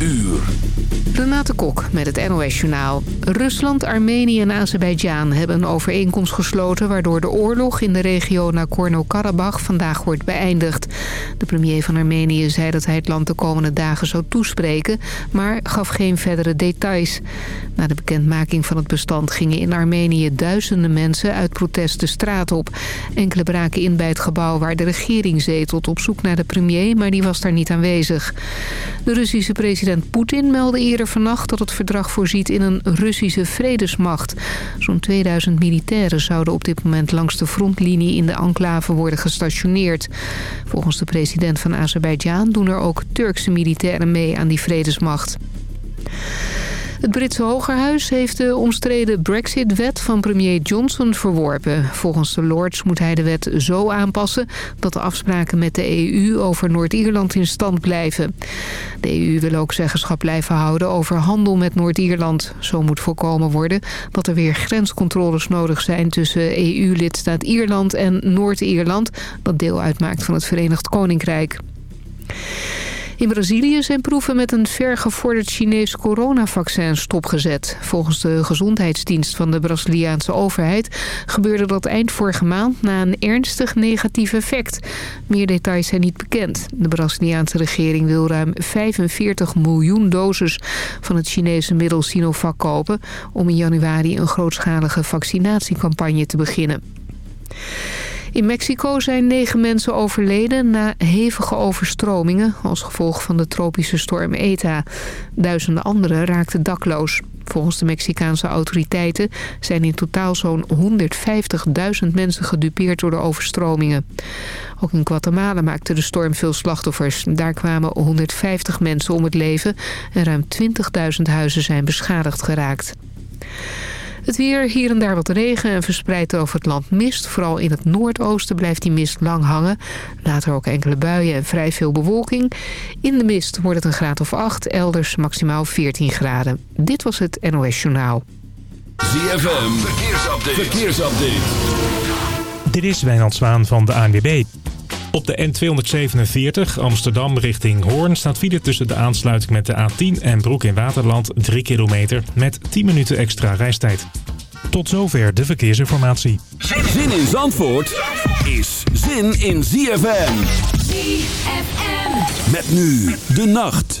uur. Renate Kok met het NOS Journaal. Rusland, Armenië en Azerbeidzjan hebben een overeenkomst gesloten... waardoor de oorlog in de regio Nagorno-Karabakh vandaag wordt beëindigd. De premier van Armenië zei dat hij het land de komende dagen zou toespreken... maar gaf geen verdere details. Na de bekendmaking van het bestand gingen in Armenië duizenden mensen... uit protest de straat op. Enkele braken in bij het gebouw waar de regering zetelt... op zoek naar de premier, maar die was daar niet aanwezig. De Russische president Poetin meldde eerder vannacht dat het verdrag voorziet in een Russische vredesmacht. Zo'n 2000 militairen zouden op dit moment langs de frontlinie in de enclave worden gestationeerd. Volgens de president van Azerbeidzjan doen er ook Turkse militairen mee aan die vredesmacht. Het Britse Hogerhuis heeft de omstreden Brexit-wet van premier Johnson verworpen. Volgens de Lords moet hij de wet zo aanpassen dat de afspraken met de EU over Noord-Ierland in stand blijven. De EU wil ook zeggenschap blijven houden over handel met Noord-Ierland. Zo moet voorkomen worden dat er weer grenscontroles nodig zijn tussen EU-lidstaat Ierland en Noord-Ierland, dat deel uitmaakt van het Verenigd Koninkrijk. In Brazilië zijn proeven met een vergevorderd Chinees coronavaccin stopgezet. Volgens de gezondheidsdienst van de Braziliaanse overheid gebeurde dat eind vorige maand na een ernstig negatief effect. Meer details zijn niet bekend. De Braziliaanse regering wil ruim 45 miljoen doses van het Chinese middel Sinovac kopen om in januari een grootschalige vaccinatiecampagne te beginnen. In Mexico zijn negen mensen overleden na hevige overstromingen... als gevolg van de tropische storm ETA. Duizenden anderen raakten dakloos. Volgens de Mexicaanse autoriteiten zijn in totaal zo'n 150.000 mensen gedupeerd door de overstromingen. Ook in Guatemala maakte de storm veel slachtoffers. Daar kwamen 150 mensen om het leven en ruim 20.000 huizen zijn beschadigd geraakt. Het weer, hier en daar wat regen en verspreid over het land mist. Vooral in het noordoosten blijft die mist lang hangen. Later ook enkele buien en vrij veel bewolking. In de mist wordt het een graad of 8, elders maximaal 14 graden. Dit was het NOS Journaal. ZFM, verkeersupdate. verkeersupdate. Dit is Wijnand Zwaan van de ANWB. Op de N247 Amsterdam richting Hoorn staat file tussen de aansluiting met de A10 en Broek in Waterland 3 kilometer met 10 minuten extra reistijd. Tot zover de verkeersinformatie. Zin in Zandvoort is zin in ZFM. ZFM. Met nu de nacht.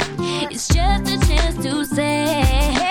is just a chance to say,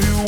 you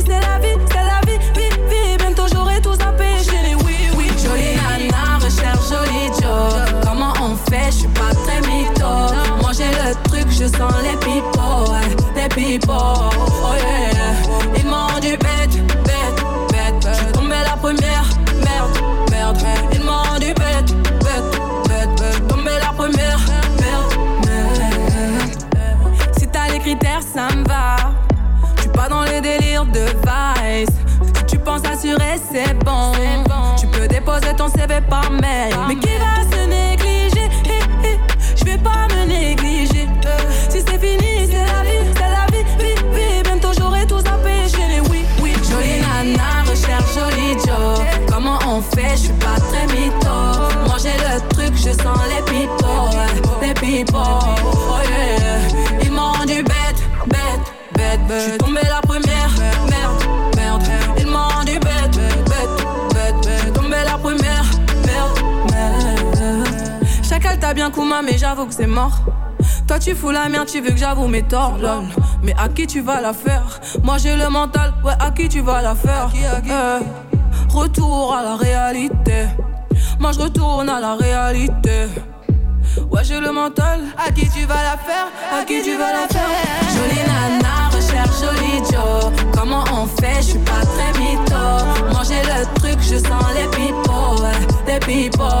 je sens les pipots. ouais, Les pipots, oh yeah. Ils m'ont dit bête, bête, bête. Je suis tombée la première, merde, merde. Ils m'ont dit bête, bête, bête, bête. Tombée la première, merde, merde. Si t'as les critères, ça me va. Je suis pas dans les délires de vice. Tu penses assurer, c'est bon. Tu peux déposer ton CV par mail. Mais qui va se négliger je suis pas très mytho. Manger le truc, je sens les ouais, Les pipots, oh yeah. Ils m'ont rendu bête, bête, bête, bête. Je suis tombée la première, merde, merde. Ils m'ont rendu bête, bête, bête, bête. Je suis tombée la première, merde, merde. Chacal t'a bien Kuma, mais j'avoue que c'est mort. Toi tu fous la merde, tu veux que j'avoue mes torts, lol. Mais à qui tu vas la faire? Moi j'ai le mental, ouais, à qui tu vas la faire? Eh, Retour à la réalité. Moi je retourne à la réalité. Ouais, j'ai le mental. À qui tu vas la faire? À qui tu vas la faire? Jolie nana, recherche joli Joe. Comment on fait, je suis pas très mytho. Manger le truc, je sens les pipots, ouais, les pipots,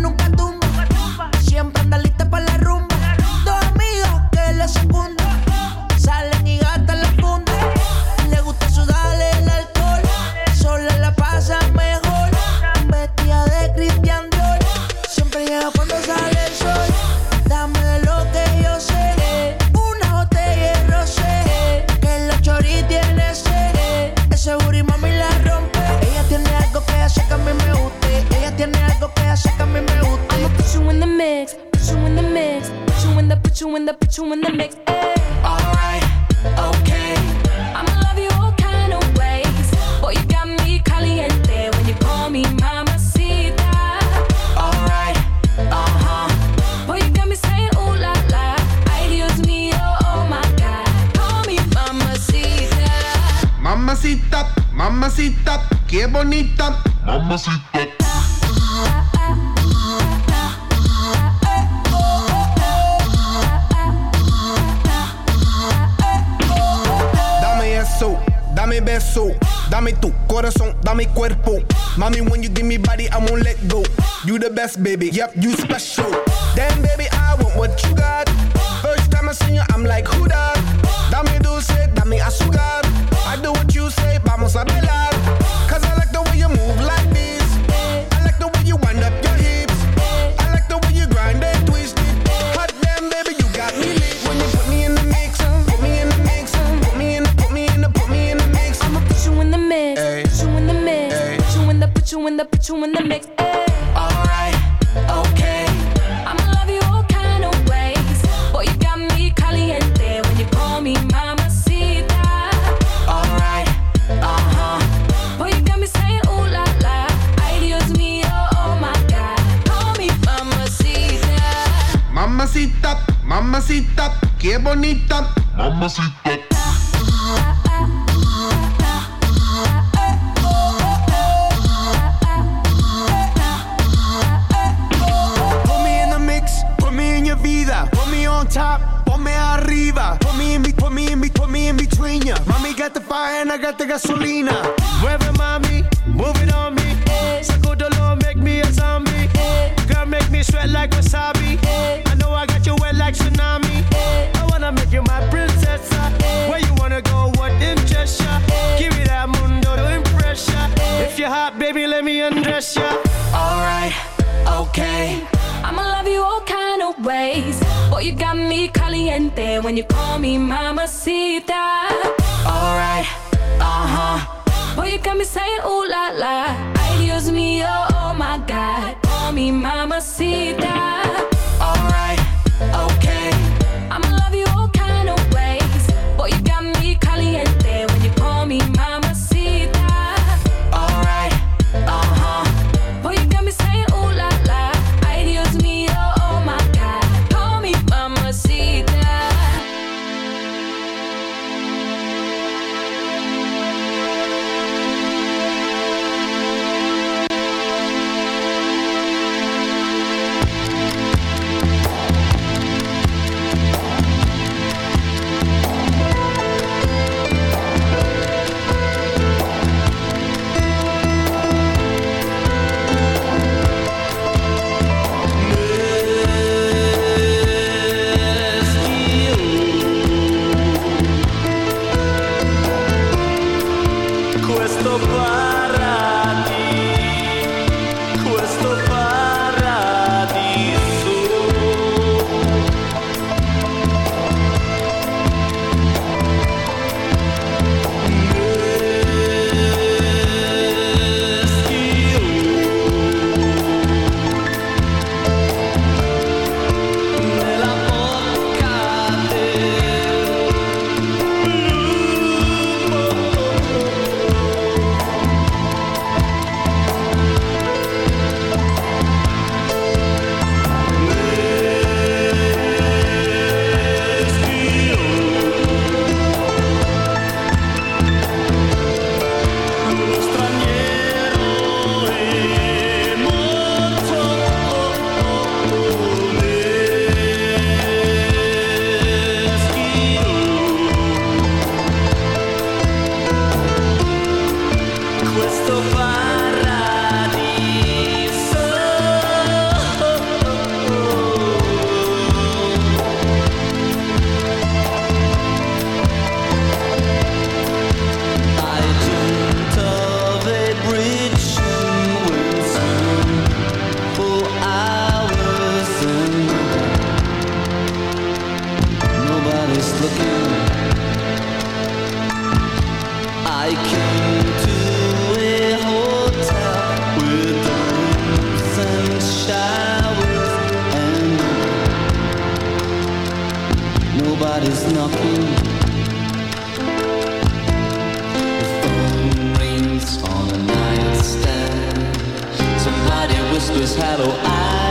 nunca you in the mix. Eh? Alright, okay. I'ma love you all kind of ways. Boy, you got me caliente when you call me mamacita. Alright, uh huh. Boy, you got me saying ooh la la. Oh, oh my god. Call me mamacita. Mamacita, mamacita, qué bonita. Mamacita. corazón, dame cuerpo. Mommy, when you give me body, I won't let go. You the best, baby. Yep, you special. Damn, baby, I want what you got. qué bonita. Mamacita. Put me in the mix, put me in your vida, put me on top. me arriba, put me in, me, put me in, me, put me in between ya. Mami got the fire and I got the gasolina. Mueve mami when you call me mamacita. Alright, uh huh. Boy, you got me saying ooh la la. Ay, Dios oh, oh my God. Call me mamacita. hollow eyes.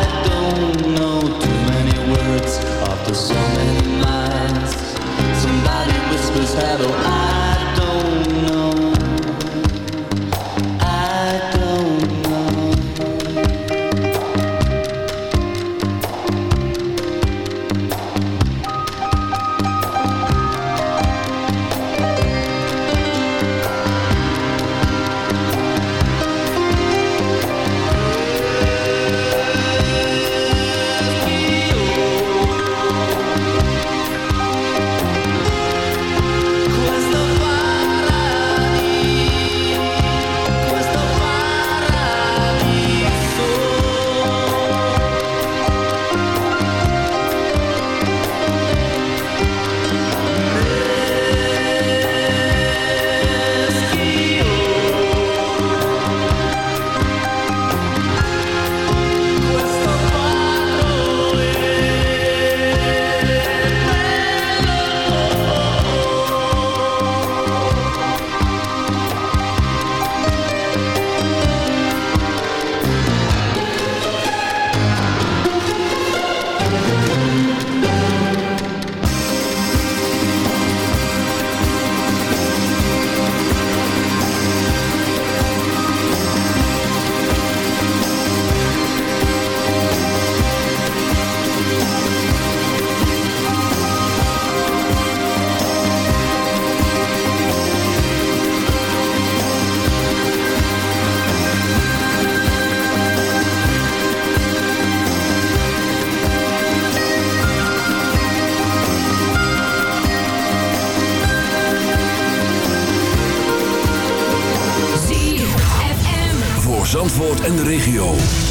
De regio.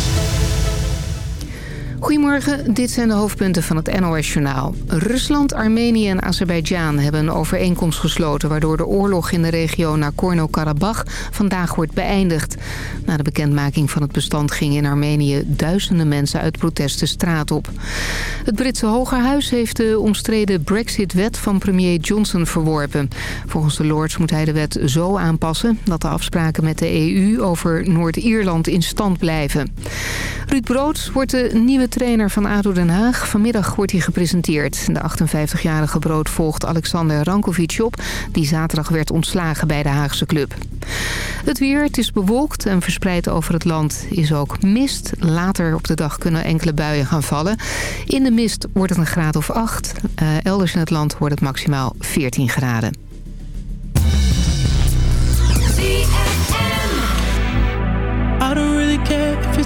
Goedemorgen, dit zijn de hoofdpunten van het NOS-journaal. Rusland, Armenië en Azerbeidzjan hebben een overeenkomst gesloten... waardoor de oorlog in de regio Nagorno-Karabakh vandaag wordt beëindigd. Na de bekendmaking van het bestand gingen in Armenië duizenden mensen uit protest de straat op. Het Britse Hogerhuis heeft de omstreden Brexit-wet van premier Johnson verworpen. Volgens de Lords moet hij de wet zo aanpassen... dat de afspraken met de EU over Noord-Ierland in stand blijven. Ruud Brood wordt de nieuwe trainer van ADO Den Haag. Vanmiddag wordt hij gepresenteerd. De 58-jarige Brood volgt Alexander Rankovic op... die zaterdag werd ontslagen bij de Haagse club. Het weer, het is bewolkt en verspreid over het land is ook mist. Later op de dag kunnen enkele buien gaan vallen. In de mist wordt het een graad of 8. Uh, elders in het land wordt het maximaal 14 graden. Really care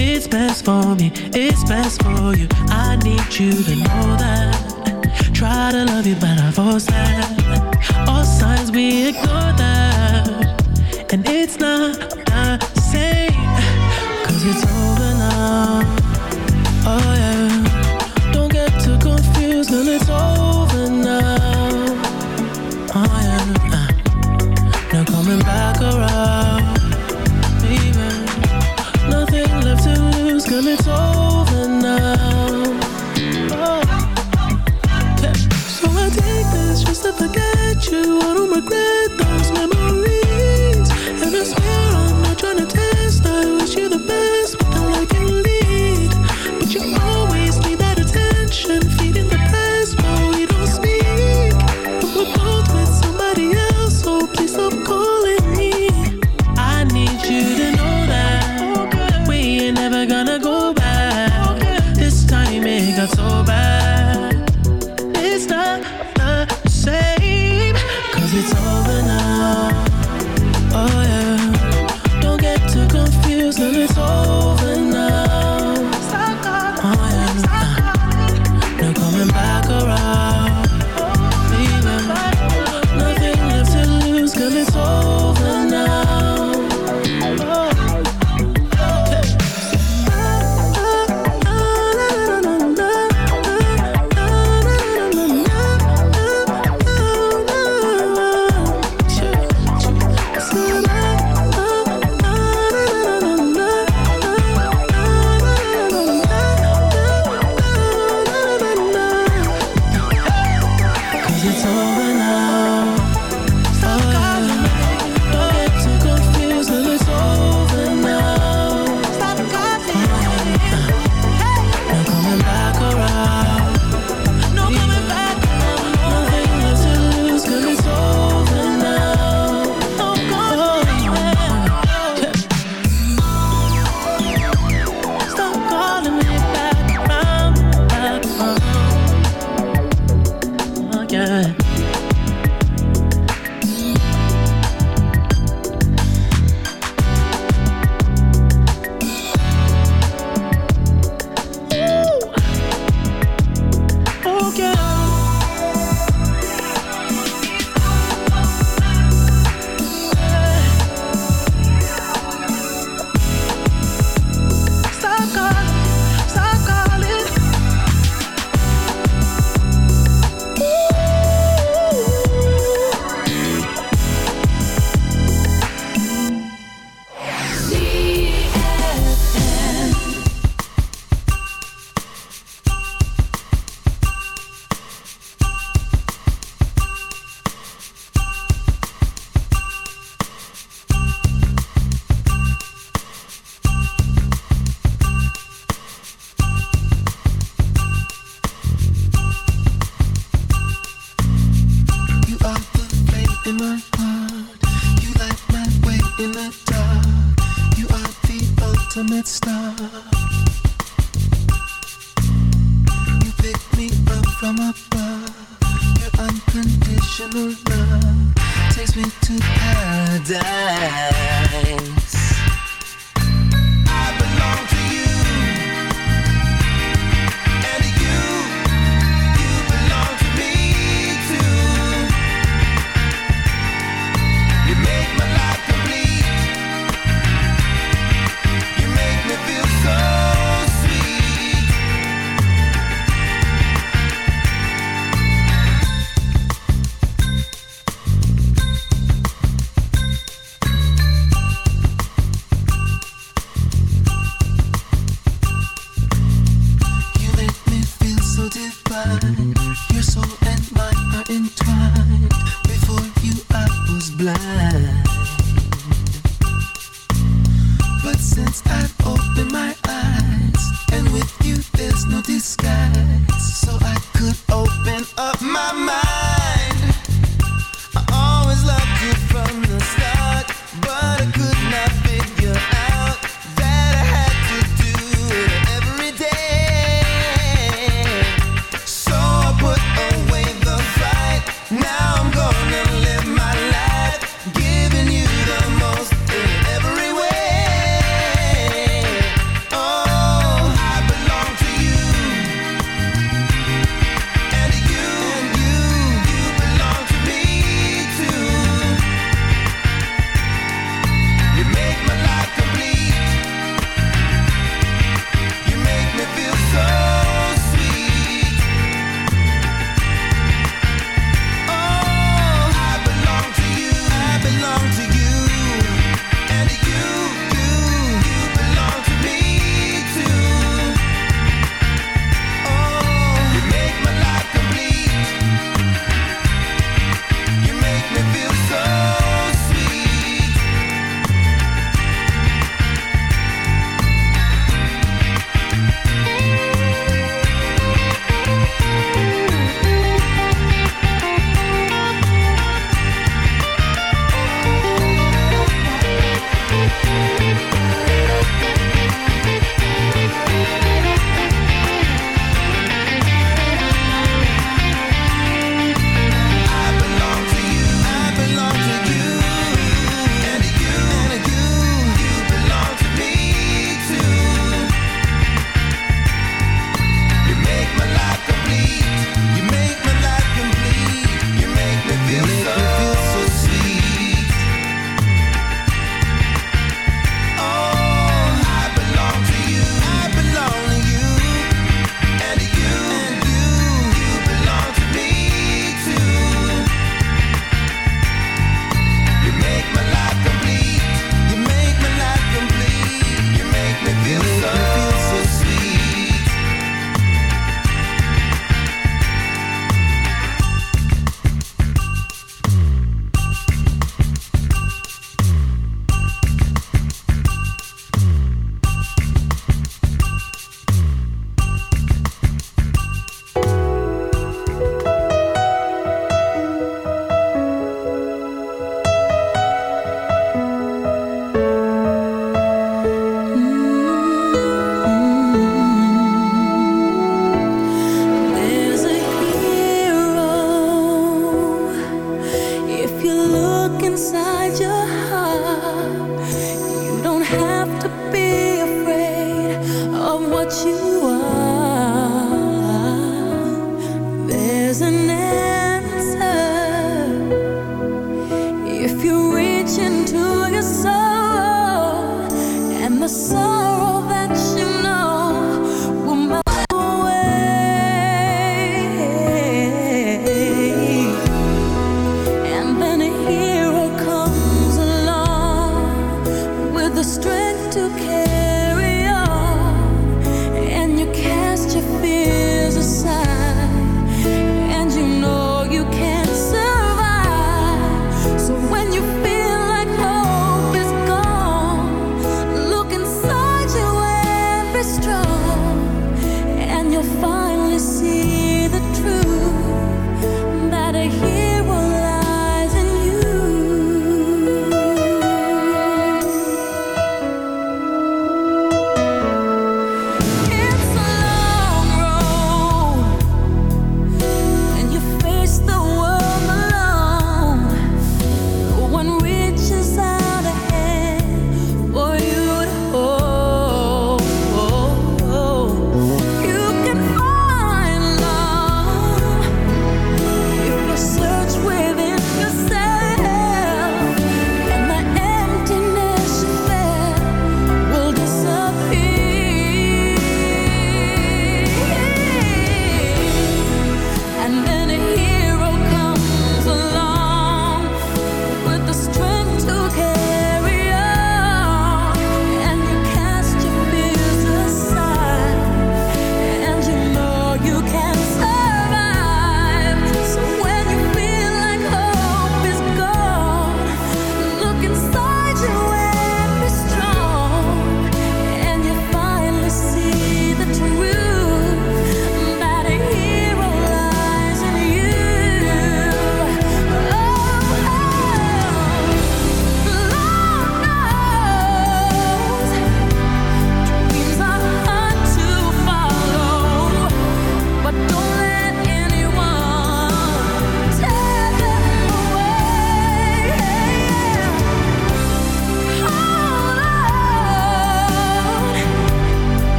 It's best for me, it's best for you. I need you to know that. Try to love you, but I force that. All signs we ignore that. And it's not the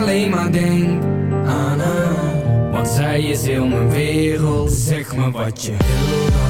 alleen maar denk aan haar. Want zij is heel mijn wereld. Zeg me wat je wil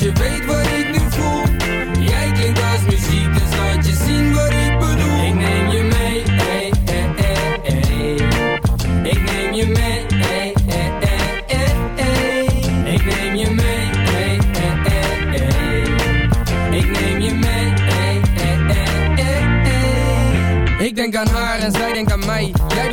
je weet wat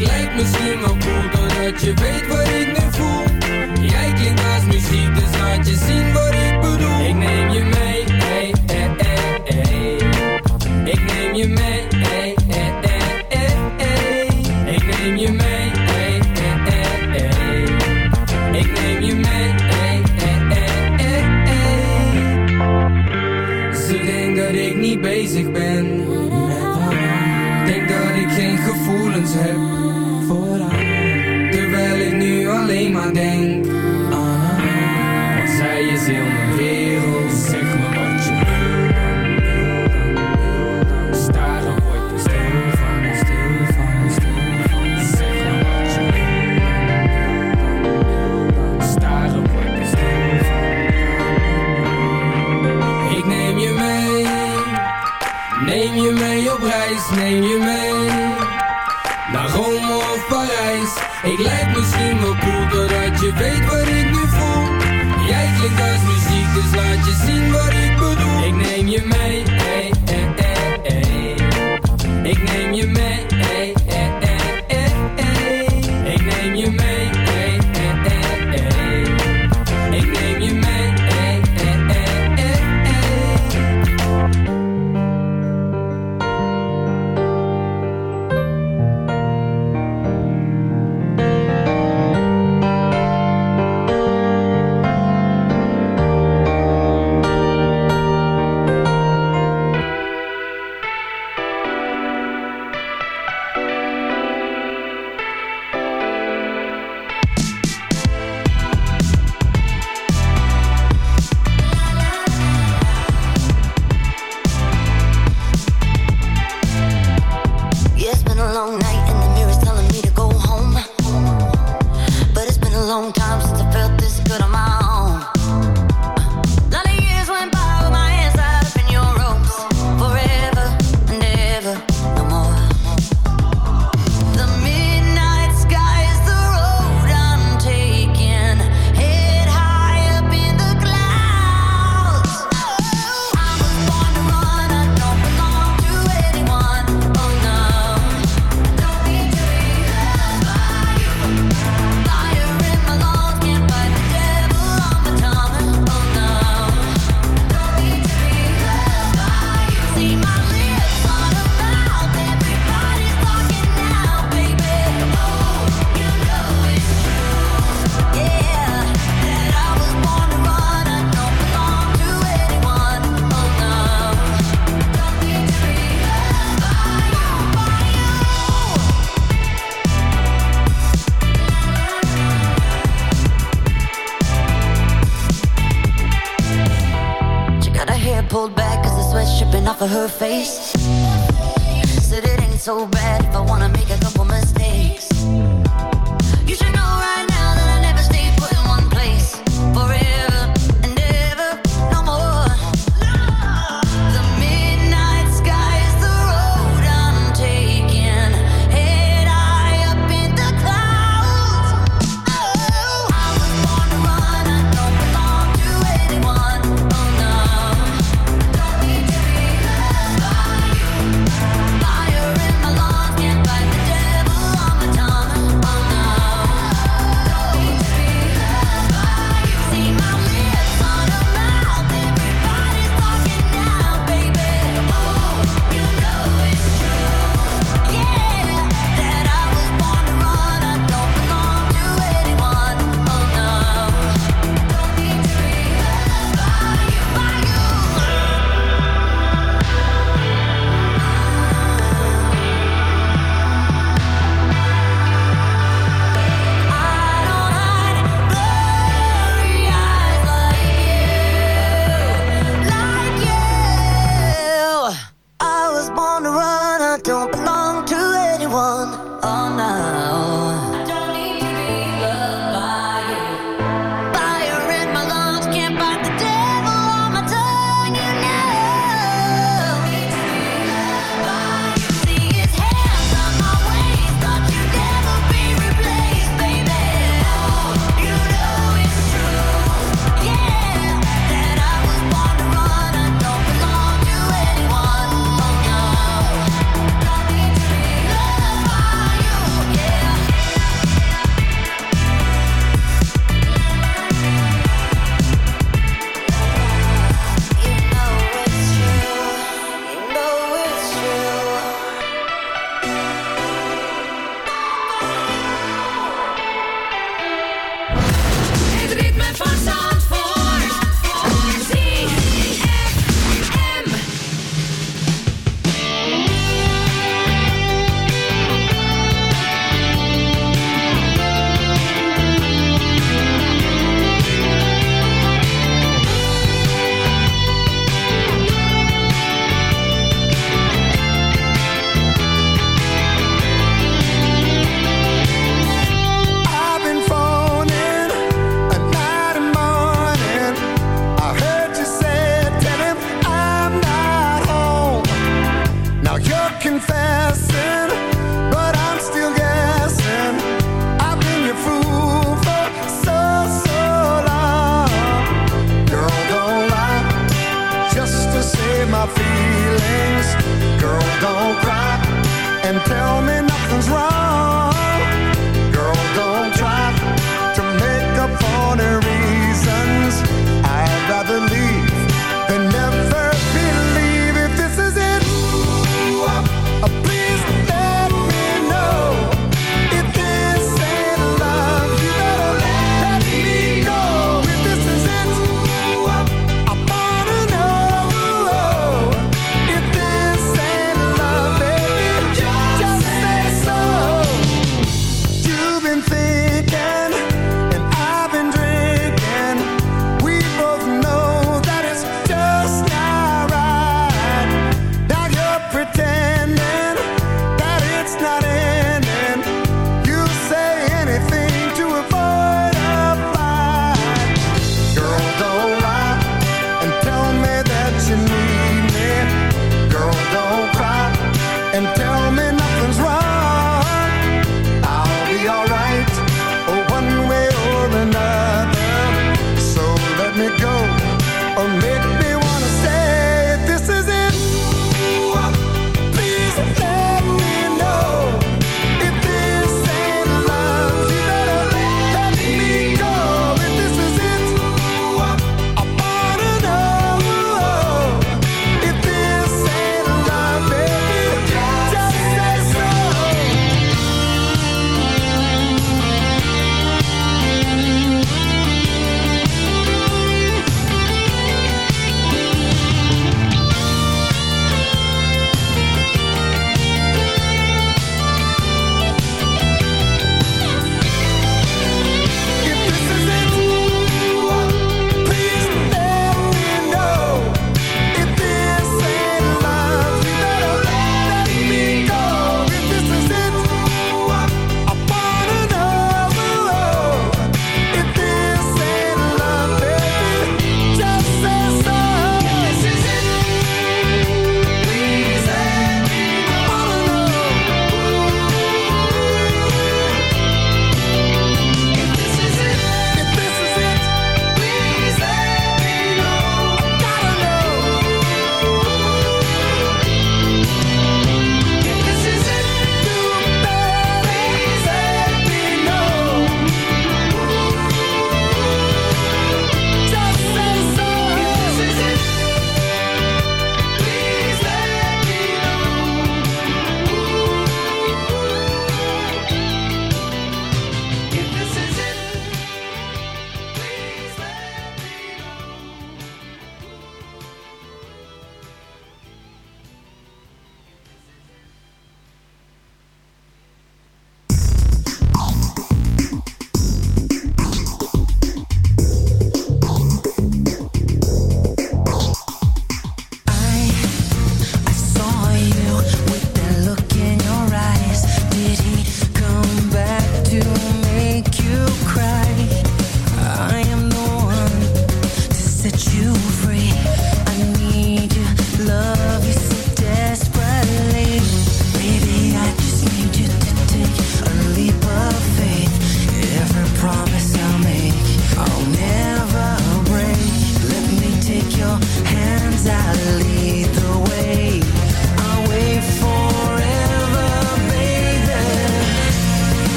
Ik lijk misschien wel cool doordat je weet wat ik nu voel. Jij klinkt als muziek, dus laat je zien wat ik bedoel.